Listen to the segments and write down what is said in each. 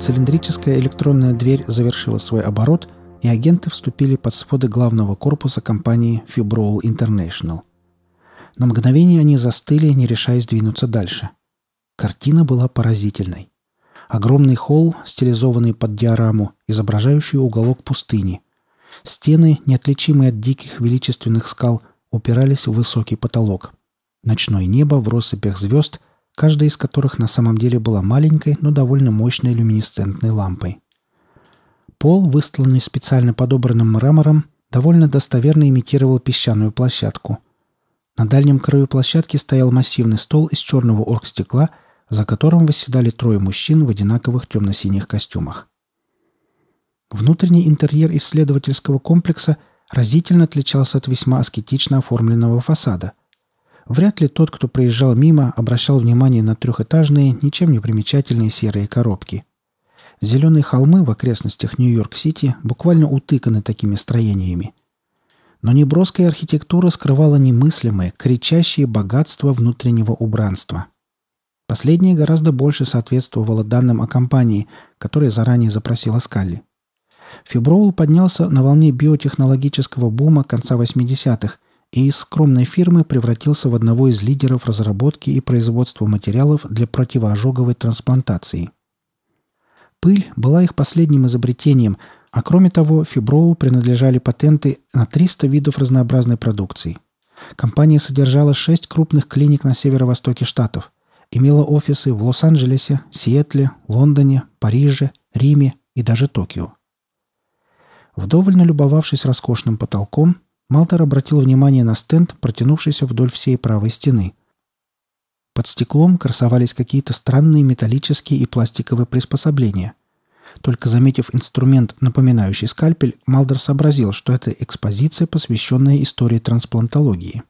цилиндрическая электронная дверь завершила свой оборот, и агенты вступили под своды главного корпуса компании Fibrol International. На мгновение они застыли, не решаясь двинуться дальше. Картина была поразительной. Огромный холл, стилизованный под диораму, изображающий уголок пустыни. Стены, неотличимые от диких величественных скал, упирались в высокий потолок. Ночное небо в россыпях звезд, каждая из которых на самом деле была маленькой, но довольно мощной люминесцентной лампой. Пол, выстланный специально подобранным мрамором, довольно достоверно имитировал песчаную площадку. На дальнем краю площадки стоял массивный стол из черного оргстекла, за которым восседали трое мужчин в одинаковых темно-синих костюмах. Внутренний интерьер исследовательского комплекса разительно отличался от весьма аскетично оформленного фасада. Вряд ли тот, кто проезжал мимо, обращал внимание на трехэтажные, ничем не примечательные серые коробки. Зеленые холмы в окрестностях Нью-Йорк-Сити буквально утыканы такими строениями. Но неброская архитектура скрывала немыслимое, кричащее богатство внутреннего убранства. Последнее гораздо больше соответствовало данным о компании, которая заранее запросила Скалли. Фиброул поднялся на волне биотехнологического бума конца 80-х – и из скромной фирмы превратился в одного из лидеров разработки и производства материалов для противоожоговой трансплантации. Пыль была их последним изобретением, а кроме того, Фиброу принадлежали патенты на 300 видов разнообразной продукции. Компания содержала 6 крупных клиник на северо-востоке штатов, имела офисы в Лос-Анджелесе, Сиэтле, Лондоне, Париже, Риме и даже Токио. Вдоволь налюбовавшись роскошным потолком, Малтер обратил внимание на стенд, протянувшийся вдоль всей правой стены. Под стеклом красовались какие-то странные металлические и пластиковые приспособления. Только заметив инструмент, напоминающий скальпель, Малдер сообразил, что это экспозиция, посвященная истории трансплантологии.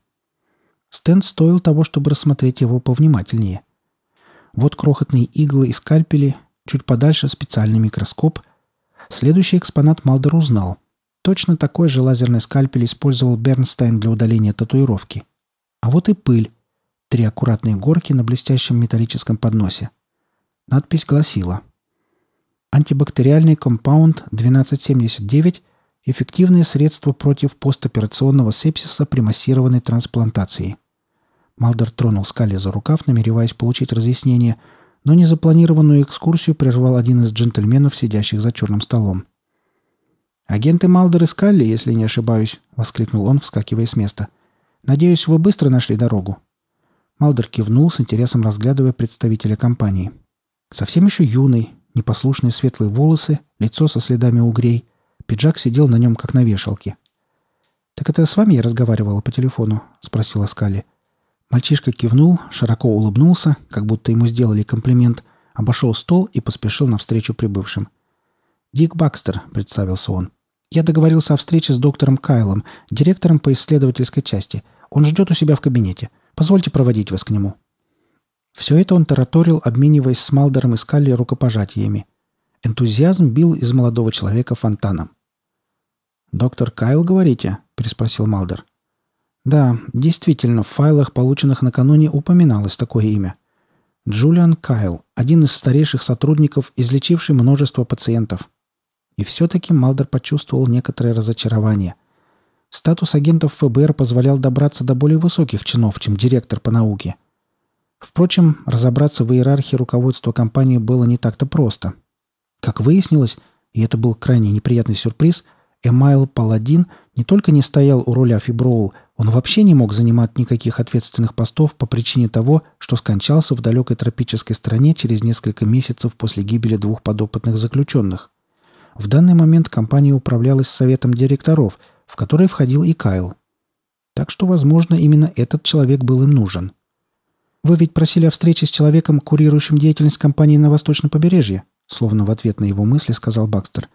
Стенд стоил того, чтобы рассмотреть его повнимательнее. Вот крохотные иглы и скальпели, чуть подальше специальный микроскоп. Следующий экспонат Малдер узнал – Точно такой же лазерный скальпель использовал Бернстайн для удаления татуировки. А вот и пыль. Три аккуратные горки на блестящем металлическом подносе. Надпись гласила «Антибактериальный компаунд 1279 – эффективное средство против постоперационного сепсиса при массированной трансплантации». Малдер тронул Скалли за рукав, намереваясь получить разъяснение, но незапланированную экскурсию прервал один из джентльменов, сидящих за черным столом. «Агенты Малдер и Скалли, если не ошибаюсь», — воскликнул он, вскакивая с места. «Надеюсь, вы быстро нашли дорогу». Малдер кивнул, с интересом разглядывая представителя компании. Совсем еще юный, непослушные светлые волосы, лицо со следами угрей. Пиджак сидел на нем, как на вешалке. «Так это с вами я разговаривала по телефону?» — спросила Скалли. Мальчишка кивнул, широко улыбнулся, как будто ему сделали комплимент, обошел стол и поспешил навстречу прибывшим. «Дик Бакстер», — представился он. Я договорился о встрече с доктором Кайлом, директором по исследовательской части. Он ждет у себя в кабинете. Позвольте проводить вас к нему». Все это он тараторил, обмениваясь с Малдером и Скалли рукопожатиями. Энтузиазм бил из молодого человека фонтаном. «Доктор Кайл, говорите?» – переспросил Малдер. «Да, действительно, в файлах, полученных накануне, упоминалось такое имя. Джулиан Кайл, один из старейших сотрудников, излечивший множество пациентов. И все-таки Малдер почувствовал некоторое разочарование. Статус агентов ФБР позволял добраться до более высоких чинов, чем директор по науке. Впрочем, разобраться в иерархии руководства компании было не так-то просто. Как выяснилось, и это был крайне неприятный сюрприз, Эмайл Паладин не только не стоял у руля Фиброул, он вообще не мог занимать никаких ответственных постов по причине того, что скончался в далекой тропической стране через несколько месяцев после гибели двух подопытных заключенных. В данный момент компания управлялась советом директоров, в который входил и Кайл. Так что, возможно, именно этот человек был им нужен. «Вы ведь просили о встрече с человеком, курирующим деятельность компании на Восточном побережье?» Словно в ответ на его мысли сказал Бакстер.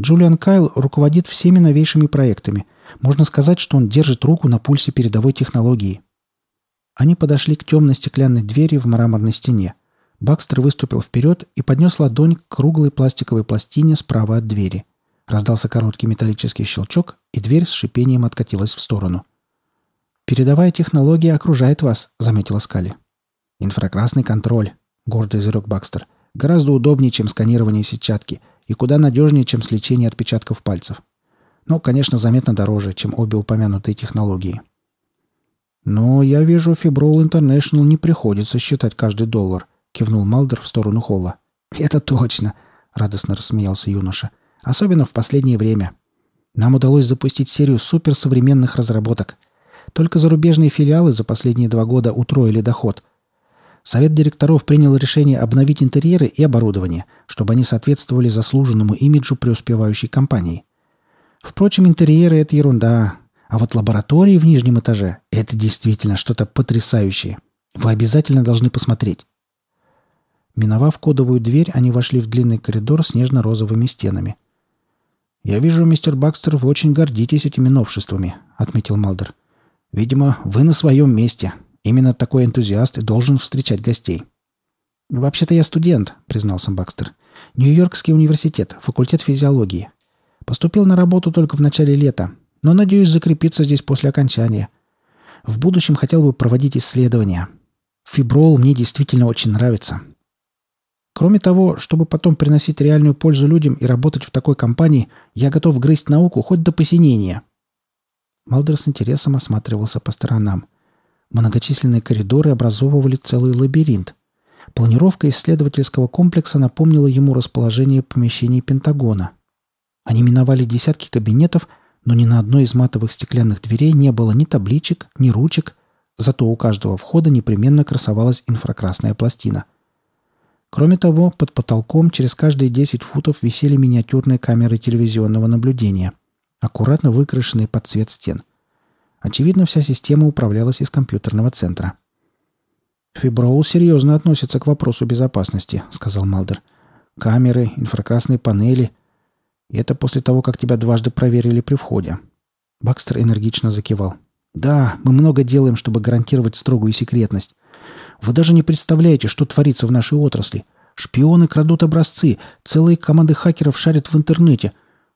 «Джулиан Кайл руководит всеми новейшими проектами. Можно сказать, что он держит руку на пульсе передовой технологии». Они подошли к темной стеклянной двери в мраморной стене. Бакстер выступил вперед и поднес ладонь к круглой пластиковой пластине справа от двери. Раздался короткий металлический щелчок, и дверь с шипением откатилась в сторону. «Передовая технология окружает вас», — заметила Скали. «Инфракрасный контроль», — гордо изрек Бакстер. Гораздо удобнее, чем сканирование сетчатки, и куда надежнее, чем сличение отпечатков пальцев. Но, конечно, заметно дороже, чем обе упомянутые технологии. «Но я вижу, Фиброл Интернешнл не приходится считать каждый доллар», — кивнул Малдер в сторону холла. «Это точно», — радостно рассмеялся юноша. «Особенно в последнее время. Нам удалось запустить серию суперсовременных разработок. Только зарубежные филиалы за последние два года утроили доход. Совет директоров принял решение обновить интерьеры и оборудование, чтобы они соответствовали заслуженному имиджу преуспевающей компании. Впрочем, интерьеры — это ерунда. А вот лаборатории в нижнем этаже — это действительно что-то потрясающее. Вы обязательно должны посмотреть. Миновав кодовую дверь, они вошли в длинный коридор с нежно-розовыми стенами. «Я вижу, мистер Бакстер, вы очень гордитесь этими новшествами», — отметил Малдер. «Видимо, вы на своем месте. Именно такой энтузиаст и должен встречать гостей». «Вообще-то я студент», — признался Бакстер. «Нью-Йоркский университет, факультет физиологии. Поступил на работу только в начале лета, но надеюсь закрепиться здесь после окончания. В будущем хотел бы проводить исследования. Фиброл мне действительно очень нравится. Кроме того, чтобы потом приносить реальную пользу людям и работать в такой компании, я готов грызть науку хоть до посинения. Малдер с интересом осматривался по сторонам. Многочисленные коридоры образовывали целый лабиринт. Планировка исследовательского комплекса напомнила ему расположение помещений Пентагона. Они миновали десятки кабинетов, но ни на одной из матовых стеклянных дверей не было ни табличек, ни ручек, зато у каждого входа непременно красовалась инфракрасная пластина. Кроме того, под потолком через каждые 10 футов висели миниатюрные камеры телевизионного наблюдения, аккуратно выкрашенные под цвет стен. Очевидно, вся система управлялась из компьютерного центра. «Фиброул серьезно относится к вопросу безопасности», — сказал Малдер. «Камеры, инфракрасные панели, и это после того, как тебя дважды проверили при входе. Бакстер энергично закивал. Да, мы много делаем, чтобы гарантировать строгую секретность. Вы даже не представляете, что творится в нашей отрасли. Шпионы крадут образцы, целые команды хакеров шарят в интернете.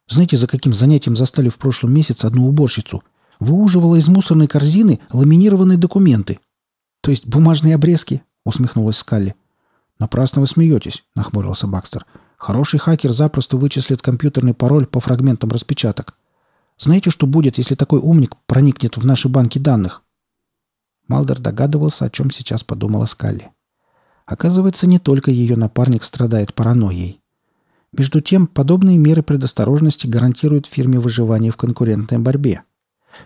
Знаете, за каким занятием застали в прошлом месяце одну уборщицу? Выуживала из мусорной корзины ламинированные документы. То есть бумажные обрезки, усмехнулась Скалли. Напрасно вы смеетесь, нахмурился Бакстер. Хороший хакер запросто вычислит компьютерный пароль по фрагментам распечаток. Знаете, что будет, если такой умник проникнет в наши банки данных?» Малдер догадывался, о чем сейчас подумала Скалли. Оказывается, не только ее напарник страдает паранойей. Между тем, подобные меры предосторожности гарантируют фирме выживание в конкурентной борьбе.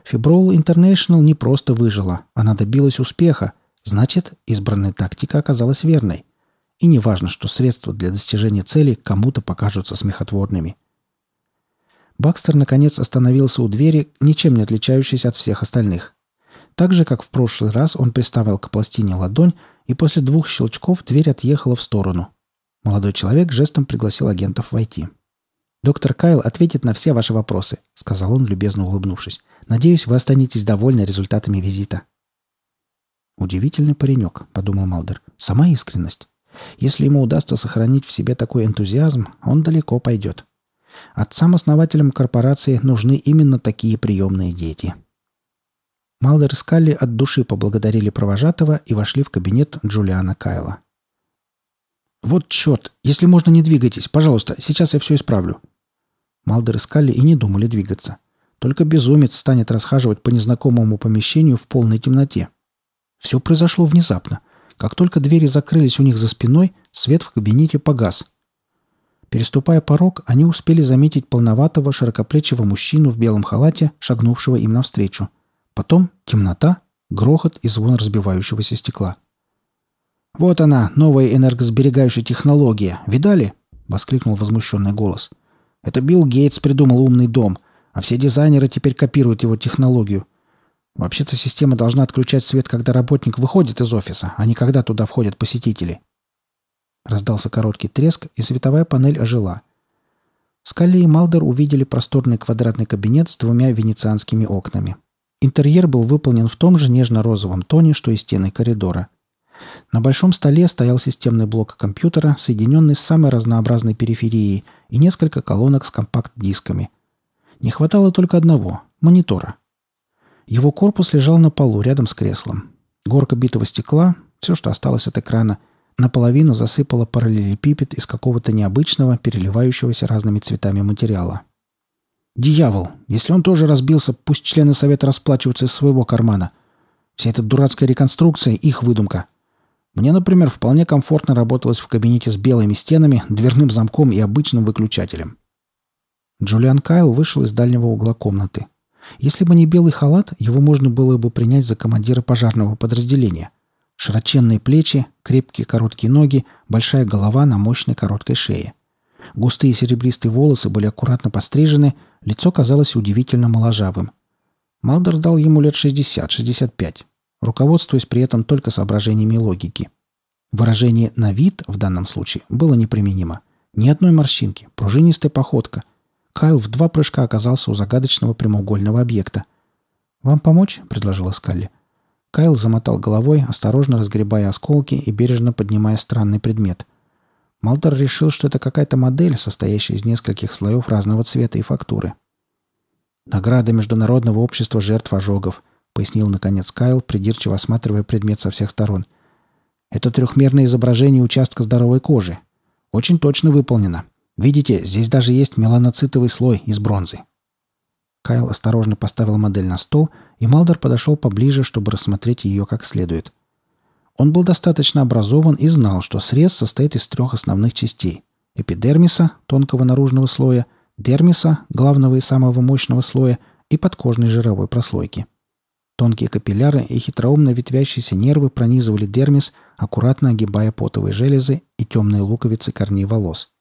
Fibroll International не просто выжила, она добилась успеха, значит, избранная тактика оказалась верной. И не важно, что средства для достижения цели кому-то покажутся смехотворными. Бакстер, наконец, остановился у двери, ничем не отличающейся от всех остальных. Так же, как в прошлый раз, он приставил к пластине ладонь, и после двух щелчков дверь отъехала в сторону. Молодой человек жестом пригласил агентов войти. «Доктор Кайл ответит на все ваши вопросы», — сказал он, любезно улыбнувшись. «Надеюсь, вы останетесь довольны результатами визита». «Удивительный паренек», — подумал Малдер. «Сама искренность». Если ему удастся сохранить в себе такой энтузиазм, он далеко пойдет. Отцам-основателям корпорации нужны именно такие приемные дети. Малдер и Скалли от души поблагодарили провожатого и вошли в кабинет Джулиана Кайла. «Вот черт! Если можно, не двигайтесь. Пожалуйста, сейчас я все исправлю». Малдер и Скалли и не думали двигаться. Только безумец станет расхаживать по незнакомому помещению в полной темноте. Все произошло внезапно. Как только двери закрылись у них за спиной, свет в кабинете погас. Переступая порог, они успели заметить полноватого, широкоплечего мужчину в белом халате, шагнувшего им навстречу. Потом темнота, грохот и звон разбивающегося стекла. «Вот она, новая энергосберегающая технология. Видали?» — воскликнул возмущенный голос. «Это Билл Гейтс придумал умный дом, а все дизайнеры теперь копируют его технологию. Вообще-то система должна отключать свет, когда работник выходит из офиса, а не когда туда входят посетители. Раздался короткий треск, и световая панель ожила. Скалли и Малдер увидели просторный квадратный кабинет с двумя венецианскими окнами. Интерьер был выполнен в том же нежно-розовом тоне, что и стены коридора. На большом столе стоял системный блок компьютера, соединенный с самой разнообразной периферией, и несколько колонок с компакт-дисками. Не хватало только одного – монитора – его корпус лежал на полу рядом с креслом. Горка битого стекла, все, что осталось от экрана, наполовину засыпала параллелепипед из какого-то необычного, переливающегося разными цветами материала. «Дьявол! Если он тоже разбился, пусть члены совета расплачиваются из своего кармана. Вся эта дурацкая реконструкция — их выдумка. Мне, например, вполне комфортно работалось в кабинете с белыми стенами, дверным замком и обычным выключателем». Джулиан Кайл вышел из дальнего угла комнаты. Если бы не белый халат, его можно было бы принять за командира пожарного подразделения. Широченные плечи, крепкие короткие ноги, большая голова на мощной короткой шее. Густые серебристые волосы были аккуратно пострижены, лицо казалось удивительно моложавым. Малдер дал ему лет 60-65, руководствуясь при этом только соображениями логики. Выражение «на вид» в данном случае было неприменимо. Ни одной морщинки, пружинистая походка. Кайл в два прыжка оказался у загадочного прямоугольного объекта. «Вам помочь?» — предложила Скалли. Кайл замотал головой, осторожно разгребая осколки и бережно поднимая странный предмет. Малтер решил, что это какая-то модель, состоящая из нескольких слоев разного цвета и фактуры. «Награда Международного общества жертв ожогов», — пояснил наконец Кайл, придирчиво осматривая предмет со всех сторон. «Это трехмерное изображение участка здоровой кожи. Очень точно выполнено. Видите, здесь даже есть меланоцитовый слой из бронзы». Кайл осторожно поставил модель на стол — и Малдер подошел поближе, чтобы рассмотреть ее как следует. Он был достаточно образован и знал, что срез состоит из трех основных частей – эпидермиса, тонкого наружного слоя, дермиса, главного и самого мощного слоя, и подкожной жировой прослойки. Тонкие капилляры и хитроумно ветвящиеся нервы пронизывали дермис, аккуратно огибая потовые железы и темные луковицы корней волос –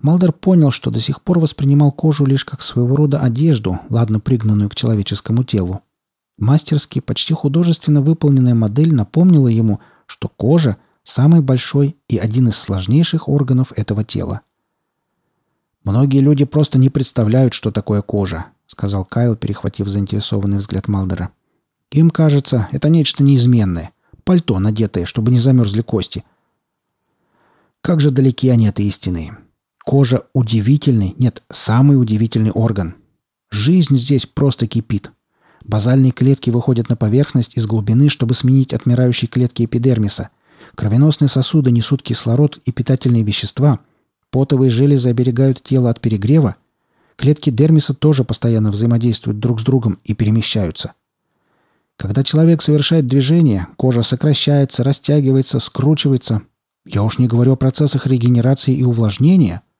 Малдер понял, что до сих пор воспринимал кожу лишь как своего рода одежду, ладно пригнанную к человеческому телу. Мастерски, почти художественно выполненная модель напомнила ему, что кожа – самый большой и один из сложнейших органов этого тела. «Многие люди просто не представляют, что такое кожа», — сказал Кайл, перехватив заинтересованный взгляд Малдера. «Им кажется, это нечто неизменное. Пальто, надетое, чтобы не замерзли кости. Как же далеки они от истины. Кожа – удивительный, нет, самый удивительный орган. Жизнь здесь просто кипит. Базальные клетки выходят на поверхность из глубины, чтобы сменить отмирающие клетки эпидермиса. Кровеносные сосуды несут кислород и питательные вещества. Потовые железы оберегают тело от перегрева. Клетки дермиса тоже постоянно взаимодействуют друг с другом и перемещаются. Когда человек совершает движение, кожа сокращается, растягивается, скручивается. Я уж не говорю о процессах регенерации и увлажнения –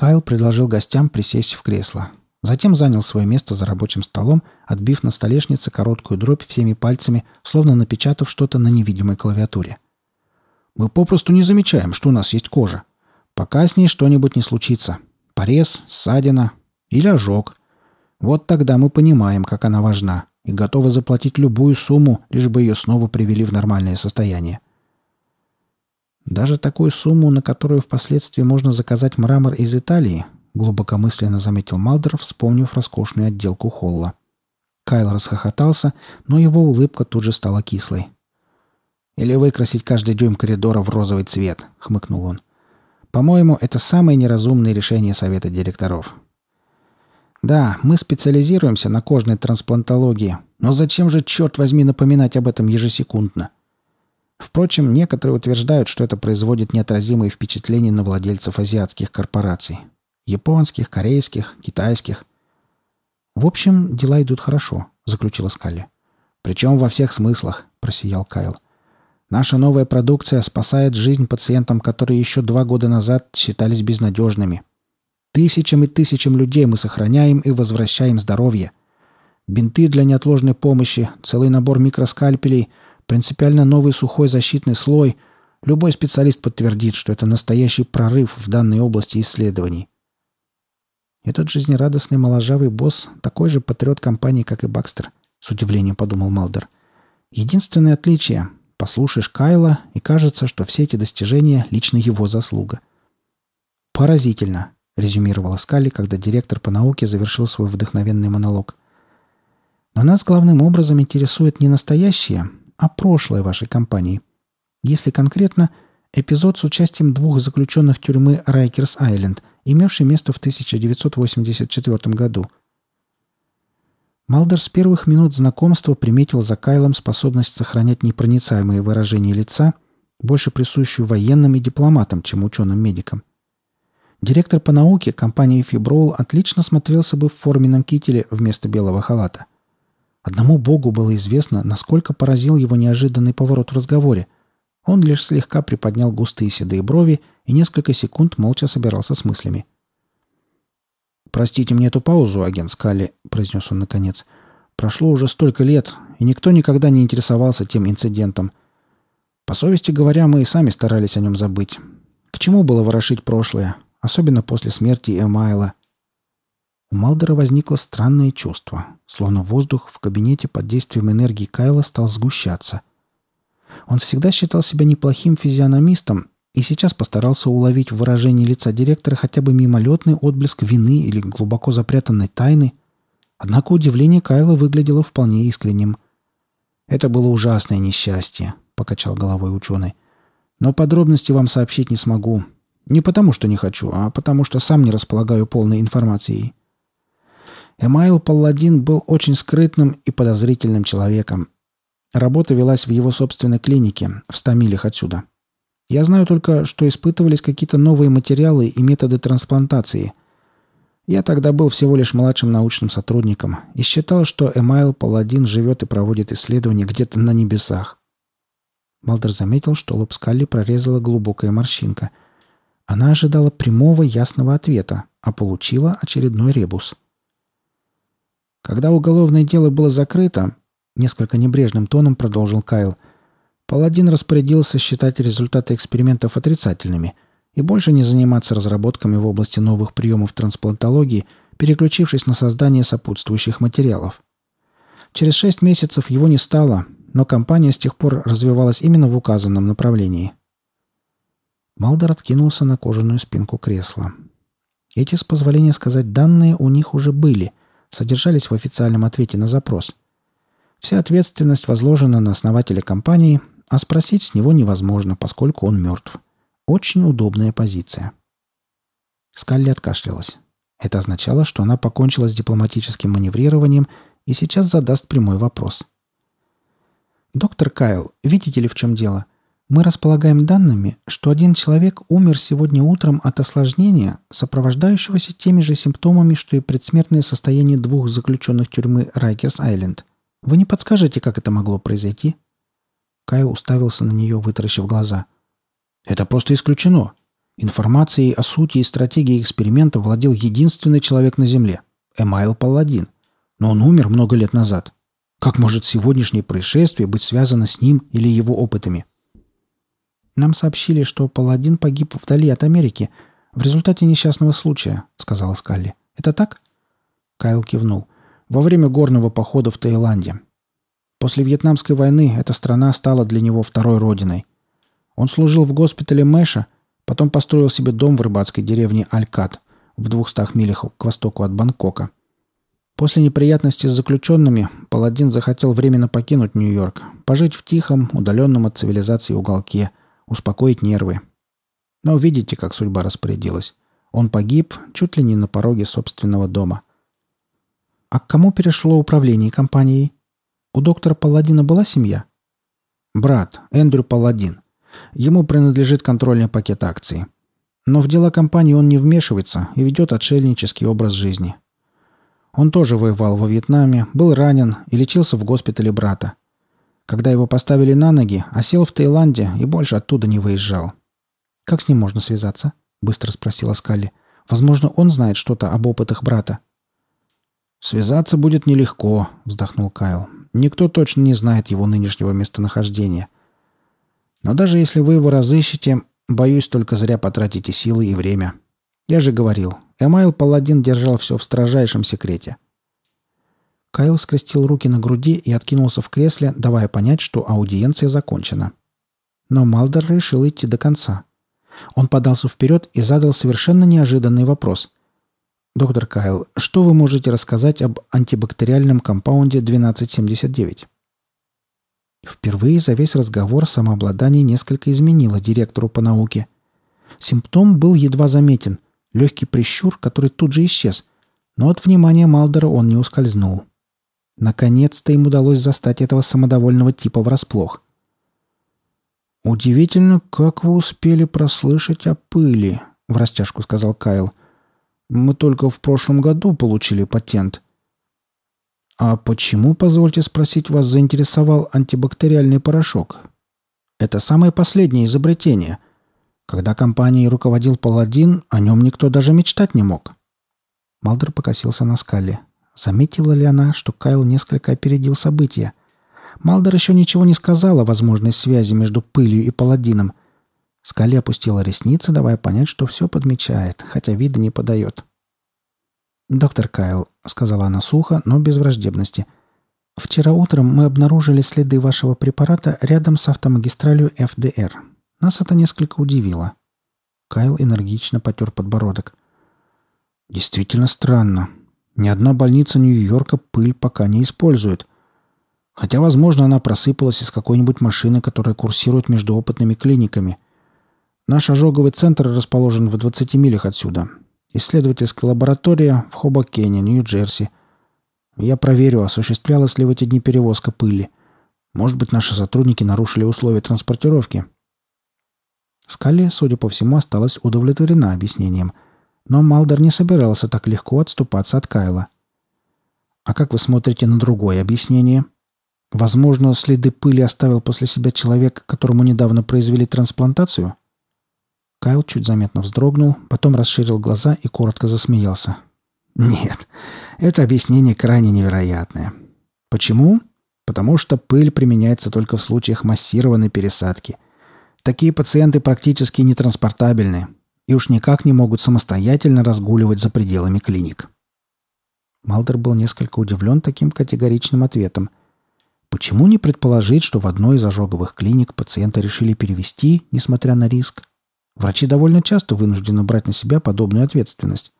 Кайл предложил гостям присесть в кресло. Затем занял свое место за рабочим столом, отбив на столешнице короткую дробь всеми пальцами, словно напечатав что-то на невидимой клавиатуре. «Мы попросту не замечаем, что у нас есть кожа. Пока с ней что-нибудь не случится. Порез, ссадина или ожог. Вот тогда мы понимаем, как она важна, и готовы заплатить любую сумму, лишь бы ее снова привели в нормальное состояние. Даже такую сумму, на которую впоследствии можно заказать мрамор из Италии, глубокомысленно заметил Малдер, вспомнив роскошную отделку холла. Кайл расхохотался, но его улыбка тут же стала кислой. «Или выкрасить каждый дюйм коридора в розовый цвет», — хмыкнул он. «По-моему, это самое неразумное решение совета директоров». «Да, мы специализируемся на кожной трансплантологии, но зачем же, черт возьми, напоминать об этом ежесекундно?» Впрочем, некоторые утверждают, что это производит неотразимые впечатления на владельцев азиатских корпораций. Японских, корейских, китайских. «В общем, дела идут хорошо», — заключила Скалли. «Причем во всех смыслах», — просиял Кайл. «Наша новая продукция спасает жизнь пациентам, которые еще два года назад считались безнадежными. Тысячам и тысячам людей мы сохраняем и возвращаем здоровье. Бинты для неотложной помощи, целый набор микроскальпелей — Принципиально новый сухой защитный слой. Любой специалист подтвердит, что это настоящий прорыв в данной области исследований. Этот жизнерадостный моложавый босс такой же патриот компании, как и Бакстер, с удивлением подумал Малдер. Единственное отличие – послушаешь Кайла, и кажется, что все эти достижения – лично его заслуга. «Поразительно», – резюмировала Скалли, когда директор по науке завершил свой вдохновенный монолог. «Но нас главным образом интересует не настоящее, а прошлое вашей компании. Если конкретно, эпизод с участием двух заключенных тюрьмы Райкерс-Айленд, имевший место в 1984 году. Малдер с первых минут знакомства приметил за Кайлом способность сохранять непроницаемые выражения лица больше присущую военным и дипломатам, чем ученым-медикам. Директор по науке компании «Фиброул» отлично смотрелся бы в форменном кителе вместо белого халата. Одному богу было известно, насколько поразил его неожиданный поворот в разговоре. Он лишь слегка приподнял густые седые брови и несколько секунд молча собирался с мыслями. «Простите мне эту паузу, агент Скалли», — произнес он наконец. «Прошло уже столько лет, и никто никогда не интересовался тем инцидентом. По совести говоря, мы и сами старались о нем забыть. К чему было ворошить прошлое, особенно после смерти Эмайла?» У Малдера возникло странное чувство, словно воздух в кабинете под действием энергии Кайла стал сгущаться. Он всегда считал себя неплохим физиономистом и сейчас постарался уловить в выражении лица директора хотя бы мимолетный отблеск вины или глубоко запрятанной тайны. Однако удивление Кайла выглядело вполне искренним. «Это было ужасное несчастье», — покачал головой ученый. «Но подробности вам сообщить не смогу. Не потому, что не хочу, а потому, что сам не располагаю полной информацией. Эмайл Палладин был очень скрытным и подозрительным человеком. Работа велась в его собственной клинике, в ста милях отсюда. Я знаю только, что испытывались какие-то новые материалы и методы трансплантации. Я тогда был всего лишь младшим научным сотрудником и считал, что Эмайл Паладин живет и проводит исследования где-то на небесах. Малдер заметил, что лоб Скалли прорезала глубокая морщинка. Она ожидала прямого ясного ответа, а получила очередной ребус. Когда уголовное дело было закрыто, несколько небрежным тоном продолжил Кайл – Паладин распорядился считать результаты экспериментов отрицательными и больше не заниматься разработками в области новых приемов трансплантологии, переключившись на создание сопутствующих материалов. Через шесть месяцев его не стало, но компания с тех пор развивалась именно в указанном направлении. Малдер откинулся на кожаную спинку кресла. Эти, с позволения сказать, данные у них уже были, содержались в официальном ответе на запрос. Вся ответственность возложена на основателя компании, а спросить с него невозможно, поскольку он мертв. Очень удобная позиция. Скалли откашлялась. Это означало, что она покончила с дипломатическим маневрированием и сейчас задаст прямой вопрос. «Доктор Кайл, видите ли, в чем дело? Мы располагаем данными, что один человек умер сегодня утром от осложнения, сопровождающегося теми же симптомами, что и предсмертное состояние двух заключенных тюрьмы Райкерс-Айленд. Вы не подскажете, как это могло произойти?» Кайл уставился на нее, вытаращив глаза. «Это просто исключено. Информацией о сути и стратегии эксперимента владел единственный человек на Земле – Эмайл Палладин. Но он умер много лет назад. Как может сегодняшнее происшествие быть связано с ним или его опытами?» «Нам сообщили, что Палладин погиб вдали от Америки в результате несчастного случая», — сказала Скалли. «Это так?» Кайл кивнул. «Во время горного похода в Таиланде. После Вьетнамской войны эта страна стала для него второй родиной. Он служил в госпитале Мэша, потом построил себе дом в рыбацкой деревне Алькат в двухстах милях к востоку от Бангкока. После неприятностей с заключенными Паладин захотел временно покинуть Нью-Йорк, пожить в тихом, удаленном от цивилизации уголке, успокоить нервы. Но видите, как судьба распорядилась. Он погиб чуть ли не на пороге собственного дома. А к кому перешло управление компанией? У доктора Палладина была семья? Брат, Эндрю Палладин. Ему принадлежит контрольный пакет акций. Но в дела компании он не вмешивается и ведет отшельнический образ жизни. Он тоже воевал во Вьетнаме, был ранен и лечился в госпитале брата. Когда его поставили на ноги, осел в Таиланде и больше оттуда не выезжал. «Как с ним можно связаться?» — быстро спросила Скалли. «Возможно, он знает что-то об опытах брата». «Связаться будет нелегко», — вздохнул Кайл. Никто точно не знает его нынешнего местонахождения. Но даже если вы его разыщете, боюсь, только зря потратите силы и время. Я же говорил, Эмайл Паладин держал все в строжайшем секрете. Кайл скрестил руки на груди и откинулся в кресле, давая понять, что аудиенция закончена. Но Малдер решил идти до конца. Он подался вперед и задал совершенно неожиданный вопрос. Доктор Кайл, что вы можете рассказать об антибактериальном компаунде 1279? Впервые за весь разговор самообладание несколько изменило директору по науке. Симптом был едва заметен – легкий прищур, который тут же исчез, но от внимания Малдера он не ускользнул. Наконец-то им удалось застать этого самодовольного типа врасплох. «Удивительно, как вы успели прослышать о пыли», — в растяжку сказал Кайл. «Мы только в прошлом году получили патент». «А почему, позвольте спросить, вас заинтересовал антибактериальный порошок?» «Это самое последнее изобретение. Когда компанией руководил Паладин, о нем никто даже мечтать не мог». Малдер покосился на скале. Заметила ли она, что Кайл несколько опередил события? Малдер еще ничего не сказал о возможной связи между пылью и паладином. Скали опустила ресницы, давая понять, что все подмечает, хотя вида не подает. «Доктор Кайл», — сказала она сухо, но без враждебности, — «вчера утром мы обнаружили следы вашего препарата рядом с автомагистралью ФДР. Нас это несколько удивило». Кайл энергично потер подбородок. «Действительно странно. Ни одна больница Нью-Йорка пыль пока не использует. Хотя, возможно, она просыпалась из какой-нибудь машины, которая курсирует между опытными клиниками. Наш ожоговый центр расположен в 20 милях отсюда. Исследовательская лаборатория в Хобокене, Нью-Джерси. Я проверю, осуществлялась ли в эти дни перевозка пыли. Может быть, наши сотрудники нарушили условия транспортировки. Скалли, судя по всему, осталась удовлетворена объяснением. Но Малдер не собирался так легко отступаться от Кайла. «А как вы смотрите на другое объяснение?» Возможно, следы пыли оставил после себя человек, которому недавно произвели трансплантацию? Кайл чуть заметно вздрогнул, потом расширил глаза и коротко засмеялся. Нет, это объяснение крайне невероятное. Почему? Потому что пыль применяется только в случаях массированной пересадки. Такие пациенты практически нетранспортабельны и уж никак не могут самостоятельно разгуливать за пределами клиник. Малдер был несколько удивлен таким категоричным ответом – Почему не предположить, что в одной из ожоговых клиник пациента решили перевести, несмотря на риск? Врачи довольно часто вынуждены брать на себя подобную ответственность.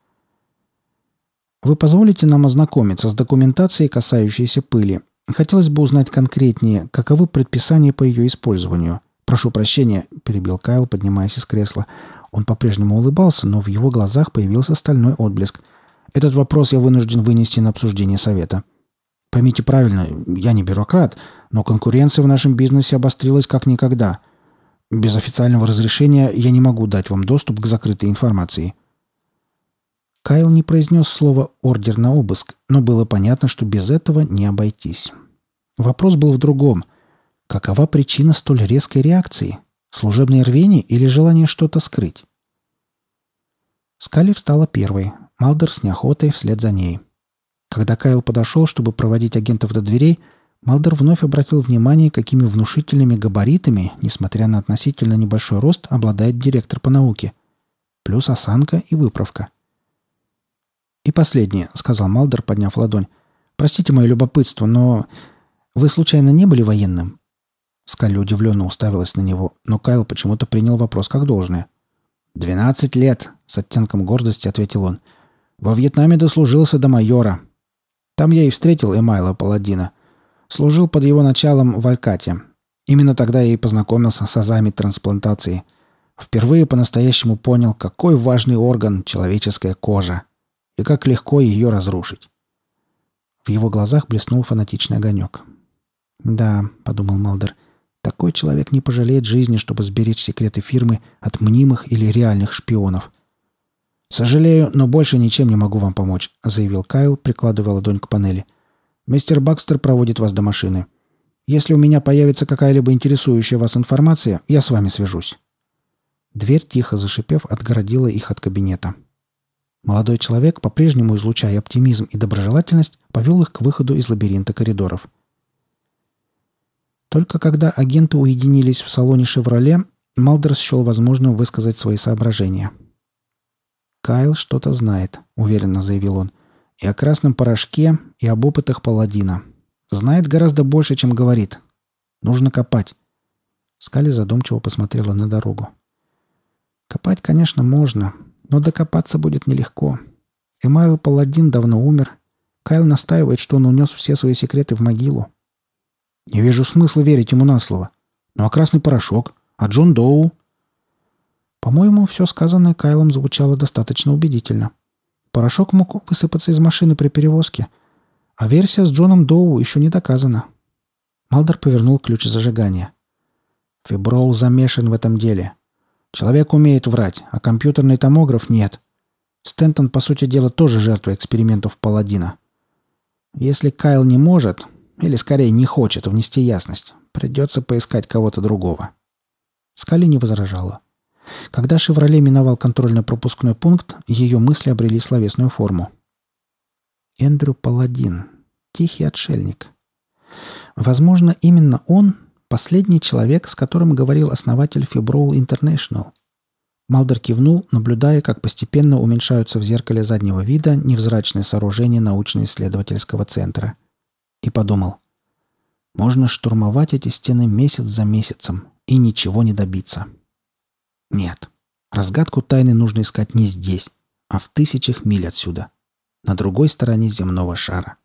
Вы позволите нам ознакомиться с документацией, касающейся пыли. Хотелось бы узнать конкретнее, каковы предписания по ее использованию. Прошу прощения, перебил Кайл, поднимаясь из кресла. Он по-прежнему улыбался, но в его глазах появился стальной отблеск. Этот вопрос я вынужден вынести на обсуждение совета. Поймите правильно, я не бюрократ, но конкуренция в нашем бизнесе обострилась как никогда. Без официального разрешения я не могу дать вам доступ к закрытой информации. Кайл не произнес слово «ордер на обыск», но было понятно, что без этого не обойтись. Вопрос был в другом. Какова причина столь резкой реакции? Служебное рвение или желание что-то скрыть? Скали встала первой, Малдер с неохотой вслед за ней. Когда Кайл подошел, чтобы проводить агентов до дверей, Малдер вновь обратил внимание, какими внушительными габаритами, несмотря на относительно небольшой рост, обладает директор по науке. Плюс осанка и выправка. «И последнее», — сказал Малдер, подняв ладонь. «Простите мое любопытство, но вы случайно не были военным?» Скалли удивленно уставилась на него, но Кайл почему-то принял вопрос как должное. «Двенадцать лет», — с оттенком гордости ответил он. «Во Вьетнаме дослужился до майора. Там я и встретил Эмайла Паладина. Служил под его началом в Алькате. Именно тогда я и познакомился с азами трансплантации. Впервые по-настоящему понял, какой важный орган человеческая кожа и как легко ее разрушить. В его глазах блеснул фанатичный огонек. «Да», — подумал Малдер, — «такой человек не пожалеет жизни, чтобы сберечь секреты фирмы от мнимых или реальных шпионов». «Сожалею, но больше ничем не могу вам помочь», — заявил Кайл, прикладывая ладонь к панели. «Мистер Бакстер проводит вас до машины. Если у меня появится какая-либо интересующая вас информация, я с вами свяжусь». Дверь, тихо зашипев, отгородила их от кабинета. Молодой человек, по-прежнему излучая оптимизм и доброжелательность, повел их к выходу из лабиринта коридоров. Только когда агенты уединились в салоне «Шевроле», Малдер счел возможным высказать свои соображения – «Кайл что-то знает», — уверенно заявил он. «И о красном порошке, и об опытах паладина. Знает гораздо больше, чем говорит. Нужно копать». Скали задумчиво посмотрела на дорогу. «Копать, конечно, можно, но докопаться будет нелегко. Эмайл Паладин давно умер. Кайл настаивает, что он унес все свои секреты в могилу. Не вижу смысла верить ему на слово. Ну а красный порошок? А Джон Доу? По-моему, все сказанное Кайлом звучало достаточно убедительно. Порошок мог высыпаться из машины при перевозке, а версия с Джоном Доу еще не доказана. Малдер повернул ключ зажигания. Фиброл замешан в этом деле. Человек умеет врать, а компьютерный томограф нет. Стентон, по сути дела, тоже жертва экспериментов Паладина. Если Кайл не может, или скорее не хочет внести ясность, придется поискать кого-то другого. Скали не возражала. Когда «Шевроле» миновал контрольно-пропускной пункт, ее мысли обрели словесную форму. Эндрю Паладин. Тихий отшельник. Возможно, именно он – последний человек, с которым говорил основатель Fibroll International. Малдер кивнул, наблюдая, как постепенно уменьшаются в зеркале заднего вида невзрачные сооружения научно-исследовательского центра. И подумал. Можно штурмовать эти стены месяц за месяцем и ничего не добиться. Нет. Разгадку тайны нужно искать не здесь, а в тысячах миль отсюда, на другой стороне земного шара.